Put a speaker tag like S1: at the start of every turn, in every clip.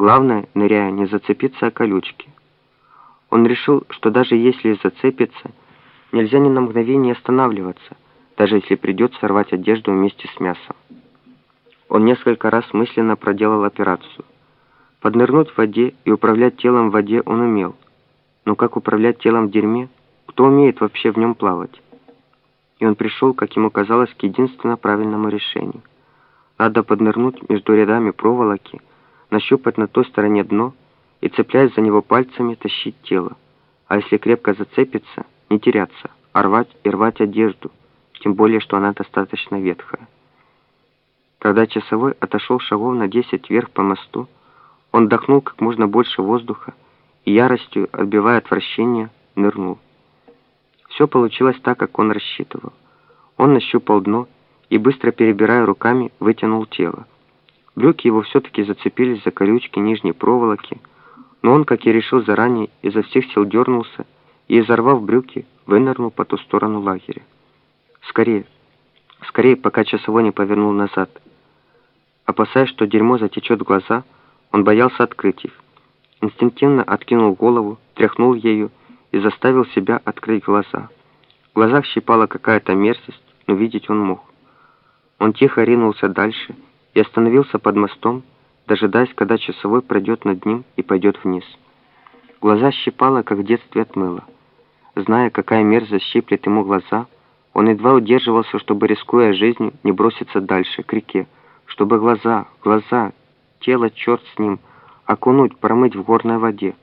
S1: Главное, ныряя, не зацепиться о колючки. Он решил, что даже если зацепится, нельзя ни на мгновение останавливаться, даже если придется рвать одежду вместе с мясом. Он несколько раз мысленно проделал операцию. Поднырнуть в воде и управлять телом в воде он умел. Но как управлять телом в дерьме? Кто умеет вообще в нем плавать? И он пришел, как ему казалось, к единственно правильному решению. Надо поднырнуть между рядами проволоки, нащупать на той стороне дно и, цепляясь за него пальцами, тащить тело. А если крепко зацепиться, не теряться, а рвать и рвать одежду, тем более, что она достаточно ветхая. Когда часовой отошел шагов на десять вверх по мосту, он вдохнул как можно больше воздуха и яростью, отбивая отвращение, нырнул. Все получилось так, как он рассчитывал. Он нащупал дно и, быстро перебирая руками, вытянул тело. Брюки его все-таки зацепились за колючки нижней проволоки, но он, как и решил заранее, изо всех сил дернулся и, изорвав брюки, вынырнул по ту сторону лагеря. «Скорее! Скорее, пока часовой не повернул назад!» Опасаясь, что дерьмо затечет в глаза, он боялся открыть их. Инстинктивно откинул голову, тряхнул ею и заставил себя открыть глаза. В глазах щипала какая-то мерзость, но видеть он мог. Он тихо ринулся дальше и остановился под мостом, дожидаясь, когда часовой пройдет над ним и пойдет вниз. Глаза щипало, как в детстве отмыло. Зная, какая мерзость щиплет ему глаза, он едва удерживался, чтобы, рискуя жизнью, не броситься дальше, к реке, чтобы глаза, глаза, тело, черт с ним, окунуть, промыть в горной воде.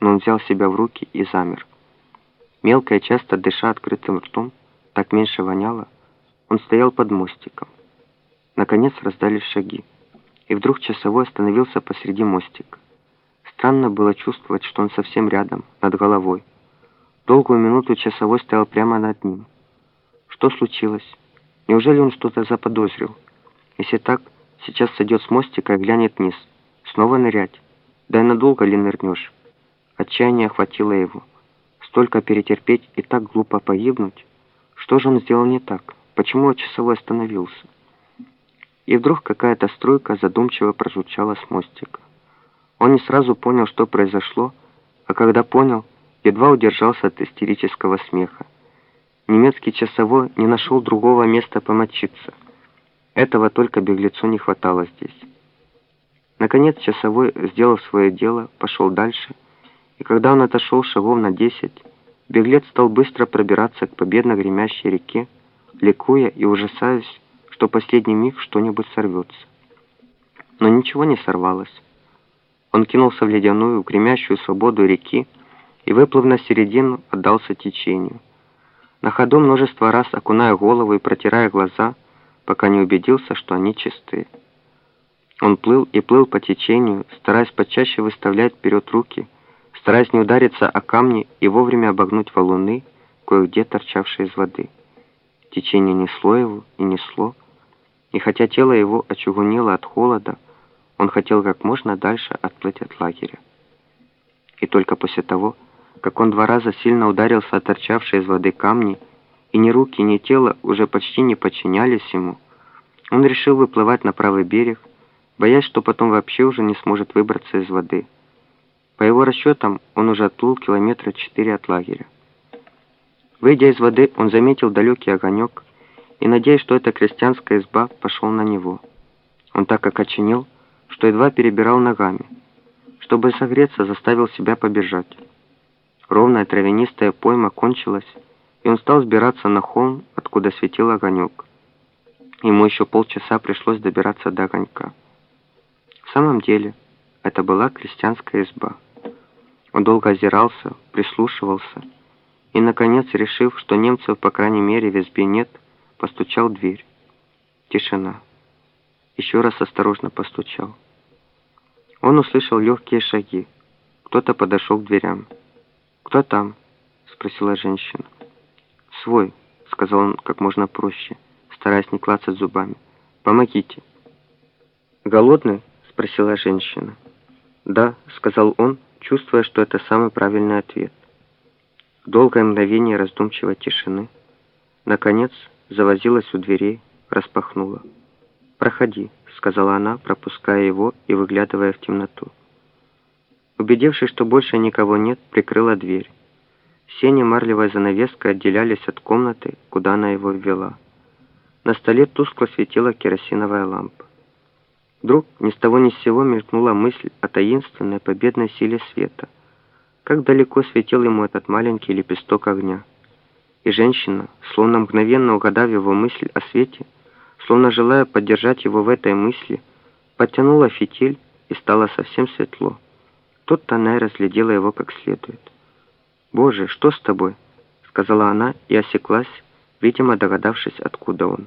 S1: Но он взял себя в руки и замер. Мелко и часто дыша открытым ртом, так меньше воняло, он стоял под мостиком. Наконец раздались шаги, и вдруг часовой остановился посреди мостика. Странно было чувствовать, что он совсем рядом, над головой. Долгую минуту часовой стоял прямо над ним. Что случилось? Неужели он что-то заподозрил? Если так, сейчас сойдет с мостика и глянет вниз. Снова нырять? Да и надолго ли нырнешь? Отчаяние охватило его. Столько перетерпеть и так глупо погибнуть. Что же он сделал не так? Почему часовой остановился? И вдруг какая-то струйка задумчиво прозвучала с мостика. Он не сразу понял, что произошло, а когда понял, едва удержался от истерического смеха. Немецкий часовой не нашел другого места помочиться. Этого только беглецу не хватало здесь. Наконец часовой, сделав свое дело, пошел дальше, и когда он отошел шагов на десять, беглец стал быстро пробираться к победно гремящей реке, ликуя и ужасаясь, что последний миг что-нибудь сорвется. Но ничего не сорвалось. Он кинулся в ледяную, гремящую свободу реки и, выплыв на середину, отдался течению. На ходу множество раз окуная голову и протирая глаза, пока не убедился, что они чистые. Он плыл и плыл по течению, стараясь почаще выставлять вперед руки, стараясь не удариться о камни и вовремя обогнуть валуны, кое-где торчавшие из воды. Течение несло его и несло, и хотя тело его очугунило от холода, он хотел как можно дальше отплыть от лагеря. И только после того, как он два раза сильно ударился о торчавшие из воды камни, и ни руки, ни тело уже почти не подчинялись ему, он решил выплывать на правый берег, боясь, что потом вообще уже не сможет выбраться из воды. По его расчетам, он уже отплыл километра четыре от лагеря. Выйдя из воды, он заметил далекий огонек и, надеясь, что это крестьянская изба, пошел на него. Он так окоченел, что едва перебирал ногами. Чтобы согреться, заставил себя побежать. Ровная травянистая пойма кончилась, и он стал сбираться на холм, откуда светил огонек. Ему еще полчаса пришлось добираться до огонька. В самом деле, это была крестьянская изба. Он долго озирался, прислушивался, и, наконец, решив, что немцев, по крайней мере, в избе нет, постучал в дверь. Тишина. Еще раз осторожно постучал. Он услышал легкие шаги. Кто-то подошел к дверям. «Кто там?» — спросила женщина. «Свой», — сказал он как можно проще, стараясь не клацать зубами. «Помогите». «Голодный?» — спросила женщина. «Да», — сказал он, чувствуя, что это самый правильный ответ. Долгое мгновение раздумчивой тишины. Наконец, завозилась у дверей, распахнула. «Проходи», — сказала она, пропуская его и выглядывая в темноту. Убедившись, что больше никого нет, прикрыла дверь. Сеня марлевой занавеской отделялись от комнаты, куда она его ввела. На столе тускло светила керосиновая лампа. Вдруг ни с того ни с сего мелькнула мысль о таинственной победной силе света. Как далеко светил ему этот маленький лепесток огня. И женщина, словно мгновенно угадав его мысль о свете, словно желая поддержать его в этой мысли, подтянула фитиль и стало совсем светло. Тут Танай разглядела его как следует. «Боже, что с тобой?» — сказала она и осеклась, видимо, догадавшись, откуда он.